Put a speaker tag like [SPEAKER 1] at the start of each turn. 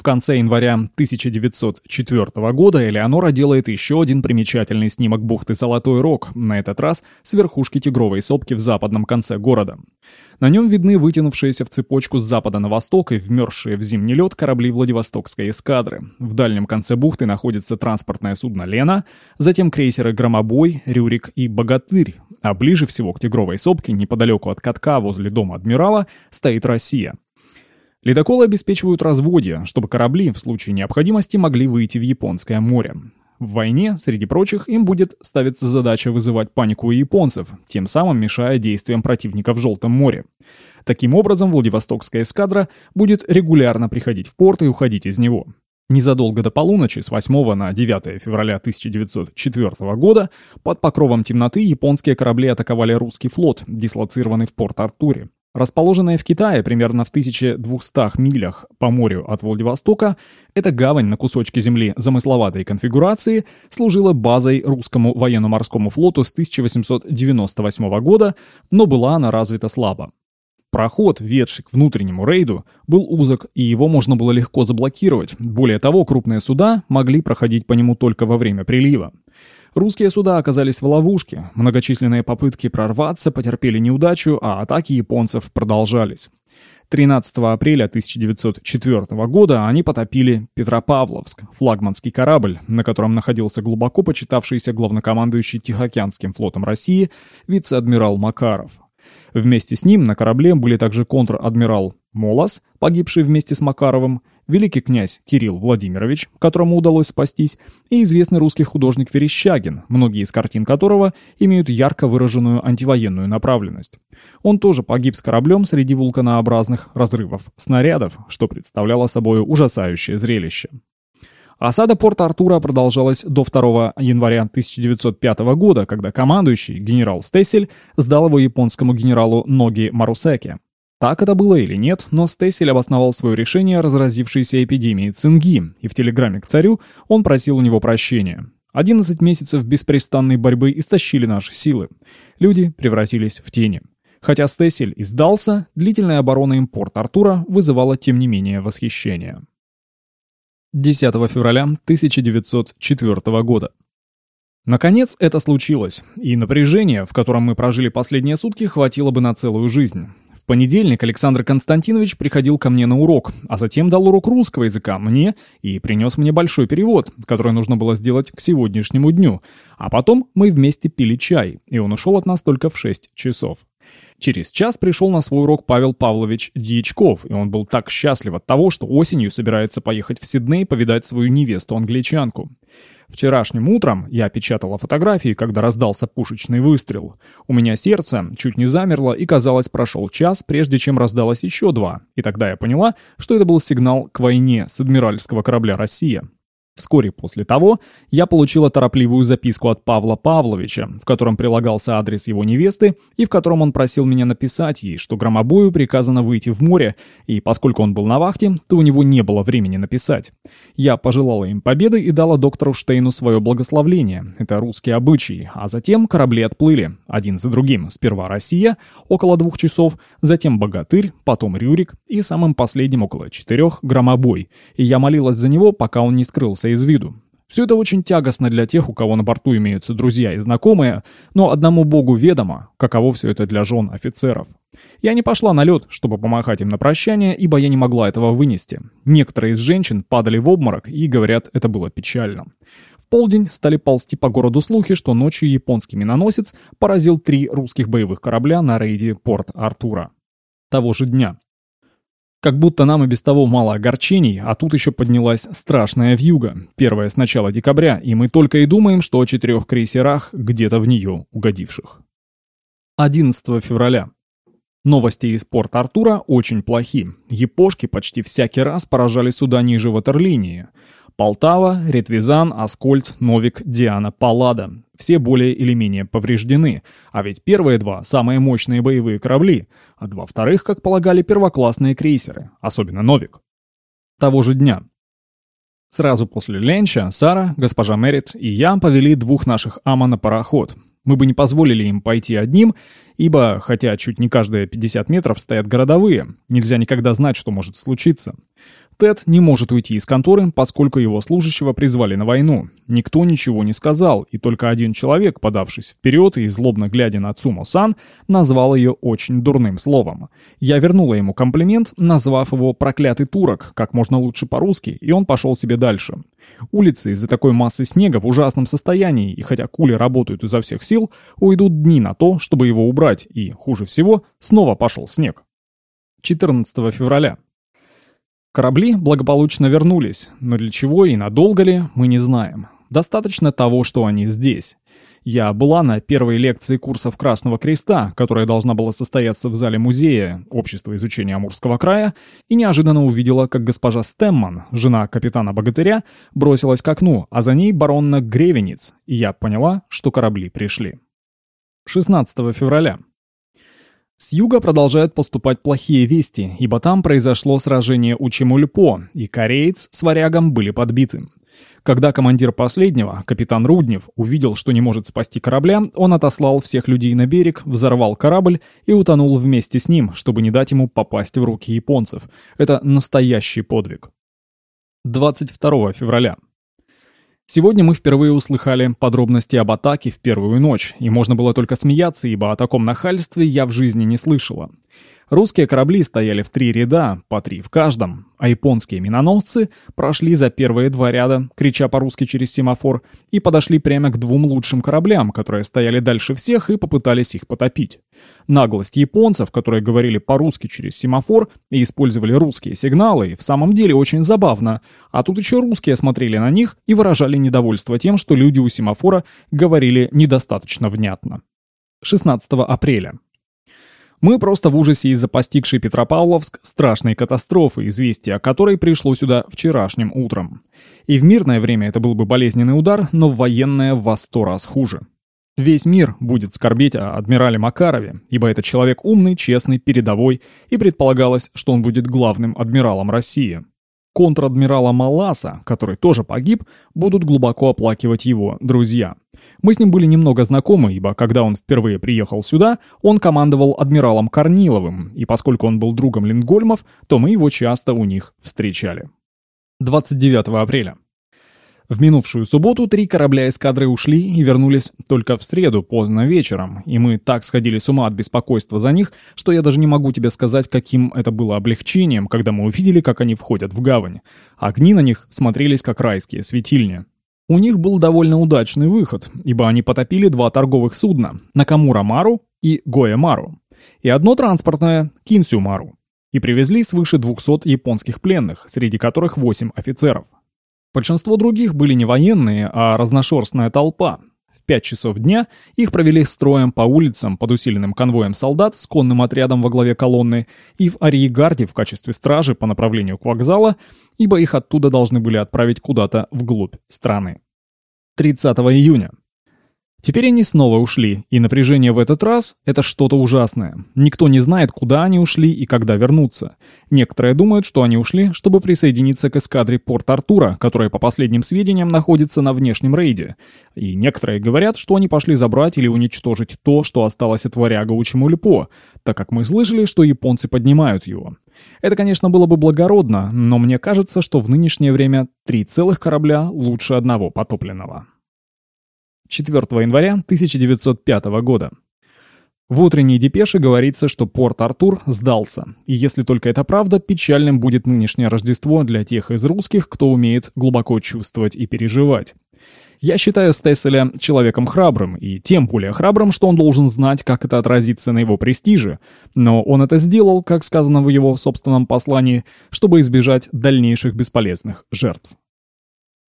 [SPEAKER 1] В конце января 1904 года Элеонора делает еще один примечательный снимок бухты Золотой Рог, на этот раз с верхушки Тигровой сопки в западном конце города. На нем видны вытянувшиеся в цепочку с запада на восток и вмерзшие в зимний лед корабли Владивостокской эскадры. В дальнем конце бухты находится транспортное судно «Лена», затем крейсеры «Громобой», «Рюрик» и «Богатырь», а ближе всего к Тигровой сопке, неподалеку от катка возле дома адмирала, стоит «Россия». Ледоколы обеспечивают разводье, чтобы корабли в случае необходимости могли выйти в Японское море. В войне, среди прочих, им будет ставиться задача вызывать панику у японцев, тем самым мешая действиям противника в Желтом море. Таким образом, Владивостокская эскадра будет регулярно приходить в порт и уходить из него. Незадолго до полуночи, с 8 на 9 февраля 1904 года, под покровом темноты японские корабли атаковали русский флот, дислоцированный в Порт-Артуре. Расположенная в Китае примерно в 1200 милях по морю от Владивостока, эта гавань на кусочке земли замысловатой конфигурации служила базой русскому военно-морскому флоту с 1898 года, но была она развита слабо. Проход, ведший к внутреннему рейду, был узок, и его можно было легко заблокировать. Более того, крупные суда могли проходить по нему только во время прилива. Русские суда оказались в ловушке, многочисленные попытки прорваться потерпели неудачу, а атаки японцев продолжались. 13 апреля 1904 года они потопили Петропавловск, флагманский корабль, на котором находился глубоко почитавшийся главнокомандующий Тихоокеанским флотом России вице-адмирал Макаров. Вместе с ним на корабле были также контр-адмирал Молос, погибший вместе с Макаровым, великий князь Кирилл Владимирович, которому удалось спастись, и известный русский художник Верещагин, многие из картин которого имеют ярко выраженную антивоенную направленность. Он тоже погиб с кораблем среди вулканообразных разрывов снарядов, что представляло собой ужасающее зрелище. Осада порта Артура продолжалась до 2 января 1905 года, когда командующий, генерал Стессель, сдал его японскому генералу Ноги Марусеке. Так это было или нет, но Стессель обосновал свое решение разразившейся эпидемией цинги, и в телеграмме к царю он просил у него прощения. 11 месяцев беспрестанной борьбы истощили наши силы. Люди превратились в тени. Хотя Стессель и сдался, длительная оборона им порт Артура вызывала тем не менее восхищение. 10 февраля 1904 года. Наконец это случилось, и напряжение, в котором мы прожили последние сутки, хватило бы на целую жизнь. В понедельник Александр Константинович приходил ко мне на урок, а затем дал урок русского языка мне и принес мне большой перевод, который нужно было сделать к сегодняшнему дню. А потом мы вместе пили чай, и он ушел от нас только в 6 часов. Через час пришел на свой урок Павел Павлович Дьячков, и он был так счастлив от того, что осенью собирается поехать в Сидней повидать свою невесту-англичанку. Вчерашним утром я печатала фотографии, когда раздался пушечный выстрел. У меня сердце чуть не замерло, и, казалось, прошел час, прежде чем раздалось еще два. И тогда я поняла, что это был сигнал к войне с адмиральского корабля «Россия». Вскоре после того я получила торопливую записку от Павла Павловича, в котором прилагался адрес его невесты и в котором он просил меня написать ей, что громобою приказано выйти в море, и поскольку он был на вахте, то у него не было времени написать. Я пожелала им победы и дала доктору Штейну свое благословление. Это русские обычаи, а затем корабли отплыли, один за другим. Сперва Россия, около двух часов, затем Богатырь, потом Рюрик и самым последним около четырех Громобой. И я молилась за него, пока он не скрылся из виду. Все это очень тягостно для тех, у кого на борту имеются друзья и знакомые, но одному богу ведомо, каково все это для жен офицеров. Я не пошла на лед, чтобы помахать им на прощание, ибо я не могла этого вынести. Некоторые из женщин падали в обморок и, говорят, это было печально. В полдень стали ползти по городу слухи, что ночью японский миноносец поразил три русских боевых корабля на рейде порт Артура. Того же дня. Как будто нам и без того мало огорчений, а тут еще поднялась страшная вьюга. Первая с начала декабря, и мы только и думаем, что о четырех крейсерах, где-то в нее угодивших. 11 февраля. Новости из порт Артура очень плохи. Япошки почти всякий раз поражали суда ниже ватерлинии. Полтава, Ретвизан, Аскольд, Новик, Диана, Паллада. Все более или менее повреждены. А ведь первые два – самые мощные боевые корабли, а два вторых, как полагали, первоклассные крейсеры, особенно Новик. Того же дня. Сразу после ленча Сара, госпожа Мерит и я повели двух наших ама на пароход. Мы бы не позволили им пойти одним, ибо, хотя чуть не каждые 50 метров стоят городовые, нельзя никогда знать, что может случиться. Тед не может уйти из конторы, поскольку его служащего призвали на войну. Никто ничего не сказал, и только один человек, подавшись вперед и злобно глядя на Цумо-сан, назвал ее очень дурным словом. Я вернула ему комплимент, назвав его «проклятый турок», как можно лучше по-русски, и он пошел себе дальше. Улицы из-за такой массы снега в ужасном состоянии, и хотя кули работают изо всех сил, уйдут дни на то, чтобы его убрать, и, хуже всего, снова пошел снег. 14 февраля. Корабли благополучно вернулись, но для чего и надолго ли, мы не знаем. Достаточно того, что они здесь. Я была на первой лекции курсов Красного Креста, которая должна была состояться в зале музея Общества изучения Амурского края, и неожиданно увидела, как госпожа Стемман, жена капитана Богатыря, бросилась к окну, а за ней баронна Гревенец, и я поняла, что корабли пришли. 16 февраля. С юга продолжают поступать плохие вести, ибо там произошло сражение у Чемульпо, и кореец с варягом были подбиты. Когда командир последнего, капитан Руднев, увидел, что не может спасти корабля, он отослал всех людей на берег, взорвал корабль и утонул вместе с ним, чтобы не дать ему попасть в руки японцев. Это настоящий подвиг. 22 февраля. Сегодня мы впервые услыхали подробности об атаке в первую ночь, и можно было только смеяться, ибо о таком нахальстве я в жизни не слышала. Русские корабли стояли в три ряда, по три в каждом, а японские миноносцы прошли за первые два ряда, крича по-русски через семафор, и подошли прямо к двум лучшим кораблям, которые стояли дальше всех и попытались их потопить. Наглость японцев, которые говорили по-русски через семафор и использовали русские сигналы, в самом деле очень забавно, а тут еще русские смотрели на них и выражали недовольство тем, что люди у семафора говорили недостаточно внятно. 16 апреля. Мы просто в ужасе из-за постигшей Петропавловск страшной катастрофы, известия о которой пришло сюда вчерашним утром. И в мирное время это был бы болезненный удар, но в военное во сто раз хуже. Весь мир будет скорбеть о адмирале Макарове, ибо это человек умный, честный, передовой, и предполагалось, что он будет главным адмиралом России. Контр-адмирала Маласа, который тоже погиб, будут глубоко оплакивать его друзья. Мы с ним были немного знакомы, ибо когда он впервые приехал сюда, он командовал адмиралом Корниловым, и поскольку он был другом Лингольмов, то мы его часто у них встречали. 29 апреля. В минувшую субботу три корабля эскадры ушли и вернулись только в среду поздно вечером, и мы так сходили с ума от беспокойства за них, что я даже не могу тебе сказать, каким это было облегчением, когда мы увидели, как они входят в гавань. Огни на них смотрелись как райские светильни. У них был довольно удачный выход, ибо они потопили два торговых судна – Накамура-Мару и Гоя-Мару, и одно транспортное – Кинсю-Мару, и привезли свыше 200 японских пленных, среди которых 8 офицеров. Большинство других были не военные, а разношерстная толпа. В 5 часов дня их провели строем по улицам под усиленным конвоем солдат с конным отрядом во главе колонны и в Ариегарде в качестве стражи по направлению к вокзалу, ибо их оттуда должны были отправить куда-то вглубь страны. 30 июня. Теперь они снова ушли, и напряжение в этот раз — это что-то ужасное. Никто не знает, куда они ушли и когда вернутся. Некоторые думают, что они ушли, чтобы присоединиться к эскадре Порт-Артура, которая, по последним сведениям, находится на внешнем рейде. И некоторые говорят, что они пошли забрать или уничтожить то, что осталось от варяга у Чемульпо, так как мы слышали, что японцы поднимают его. Это, конечно, было бы благородно, но мне кажется, что в нынешнее время три целых корабля лучше одного потопленного. 4 января 1905 года. В утренней депеше говорится, что Порт-Артур сдался, и если только это правда, печальным будет нынешнее Рождество для тех из русских, кто умеет глубоко чувствовать и переживать. Я считаю Стесселя человеком храбрым, и тем более храбрым, что он должен знать, как это отразится на его престиже, но он это сделал, как сказано в его собственном послании, чтобы избежать дальнейших бесполезных жертв.